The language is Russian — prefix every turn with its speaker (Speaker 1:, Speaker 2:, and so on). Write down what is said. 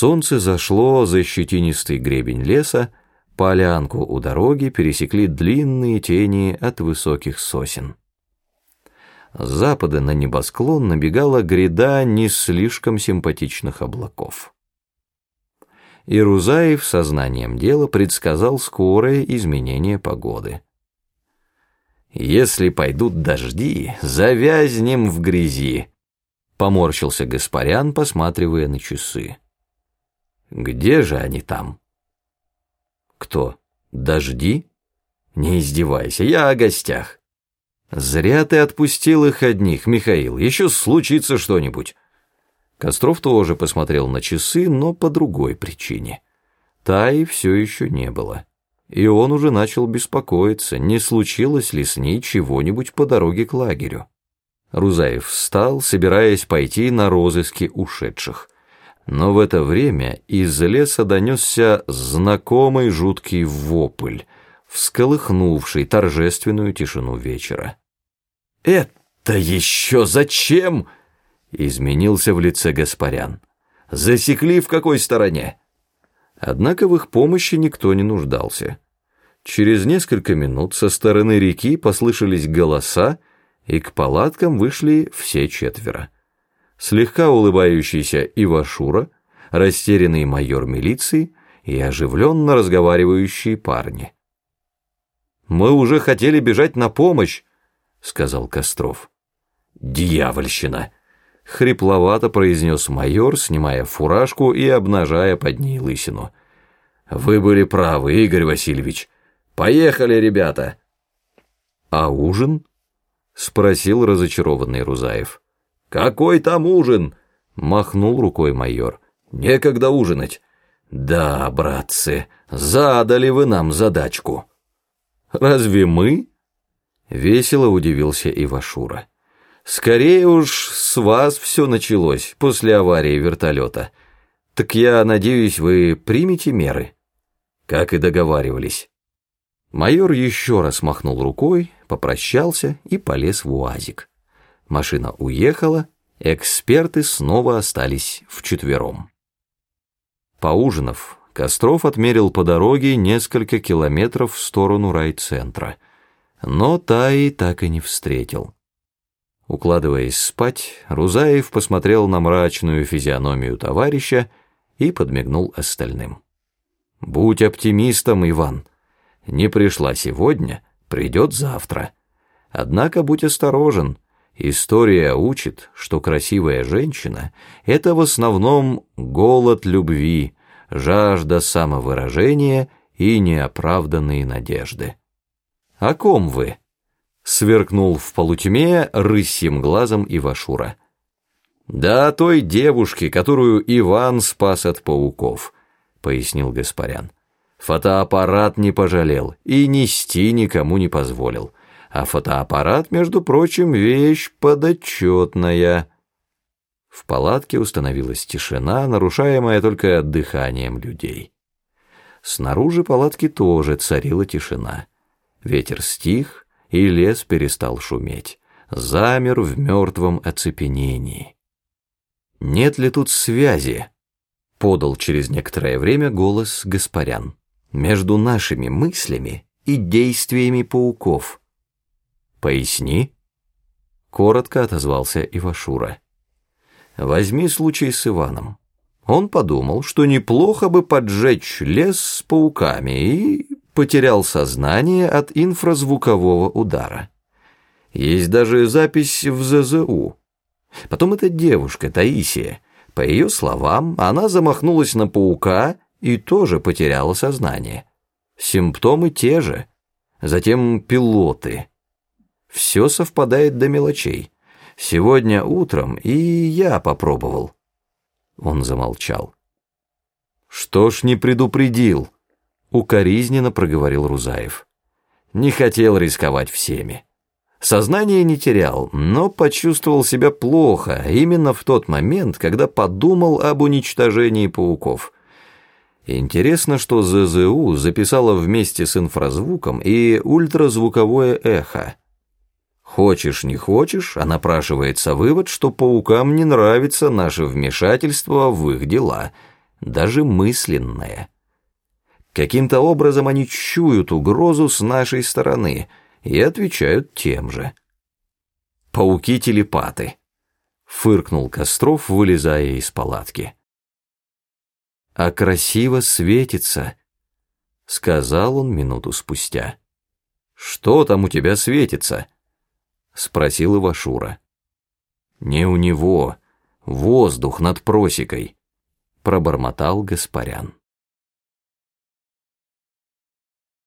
Speaker 1: Солнце зашло за щетинистый гребень леса, полянку у дороги пересекли длинные тени от высоких сосен. С запада на небосклон набегала гряда не слишком симпатичных облаков. И Рузаев сознанием дела предсказал скорое изменение погоды. «Если пойдут дожди, завязнем в грязи», — поморщился Гаспарян, посматривая на часы. Где же они там? Кто? Дожди? Не издевайся, я о гостях. Зря ты отпустил их одних, Михаил, еще случится что-нибудь. Костров тоже посмотрел на часы, но по другой причине. Таи все еще не было. И он уже начал беспокоиться, не случилось ли с ней чего-нибудь по дороге к лагерю. Рузаев встал, собираясь пойти на розыски ушедших но в это время из леса донесся знакомый жуткий вопль, всколыхнувший торжественную тишину вечера. «Это еще зачем?» — изменился в лице Гаспарян. «Засекли в какой стороне?» Однако в их помощи никто не нуждался. Через несколько минут со стороны реки послышались голоса, и к палаткам вышли все четверо слегка улыбающийся Ивашура, растерянный майор милиции и оживленно разговаривающие парни. «Мы уже хотели бежать на помощь», — сказал Костров. «Дьявольщина!» — хрипловато произнес майор, снимая фуражку и обнажая под ней лысину. «Вы были правы, Игорь Васильевич. Поехали, ребята!» «А ужин?» — спросил разочарованный Рузаев. «Какой там ужин?» — махнул рукой майор. «Некогда ужинать». «Да, братцы, задали вы нам задачку». «Разве мы?» — весело удивился Ивашура. «Скорее уж с вас все началось после аварии вертолета. Так я надеюсь, вы примете меры?» Как и договаривались. Майор еще раз махнул рукой, попрощался и полез в УАЗик. Машина уехала, эксперты снова остались вчетвером. Поужинав, Костров отмерил по дороге несколько километров в сторону райцентра, но Таи так и не встретил. Укладываясь спать, Рузаев посмотрел на мрачную физиономию товарища и подмигнул остальным. «Будь оптимистом, Иван. Не пришла сегодня, придет завтра. Однако будь осторожен». История учит, что красивая женщина — это в основном голод любви, жажда самовыражения и неоправданные надежды. «О ком вы?» — сверкнул в полутьме рысьим глазом Ивашура. «Да о той девушке, которую Иван спас от пауков», — пояснил Гаспарян. «Фотоаппарат не пожалел и нести никому не позволил» а фотоаппарат, между прочим, вещь подотчетная. В палатке установилась тишина, нарушаемая только дыханием людей. Снаружи палатки тоже царила тишина. Ветер стих, и лес перестал шуметь, замер в мертвом оцепенении. «Нет ли тут связи?» — подал через некоторое время голос Гаспарян. «Между нашими мыслями и действиями пауков». «Поясни», — коротко отозвался Ивашура. «Возьми случай с Иваном. Он подумал, что неплохо бы поджечь лес с пауками и потерял сознание от инфразвукового удара. Есть даже запись в ЗЗУ. Потом эта девушка, Таисия, по ее словам, она замахнулась на паука и тоже потеряла сознание. Симптомы те же. Затем пилоты — все совпадает до мелочей. Сегодня утром и я попробовал. Он замолчал. Что ж не предупредил? Укоризненно проговорил Рузаев. Не хотел рисковать всеми. Сознание не терял, но почувствовал себя плохо именно в тот момент, когда подумал об уничтожении пауков. Интересно, что ЗЗУ записала вместе с инфразвуком и ультразвуковое эхо. Хочешь, не хочешь, а напрашивается вывод, что паукам не нравится наше вмешательство в их дела. даже мысленное. Каким-то образом они чуют угрозу с нашей стороны и отвечают тем же. Пауки-телепаты, фыркнул Костров, вылезая из палатки. А красиво светится, сказал он минуту спустя. Что там у тебя светится? Спросил Ивашура. Не у него, воздух над просекой, пробормотал Гаспарян.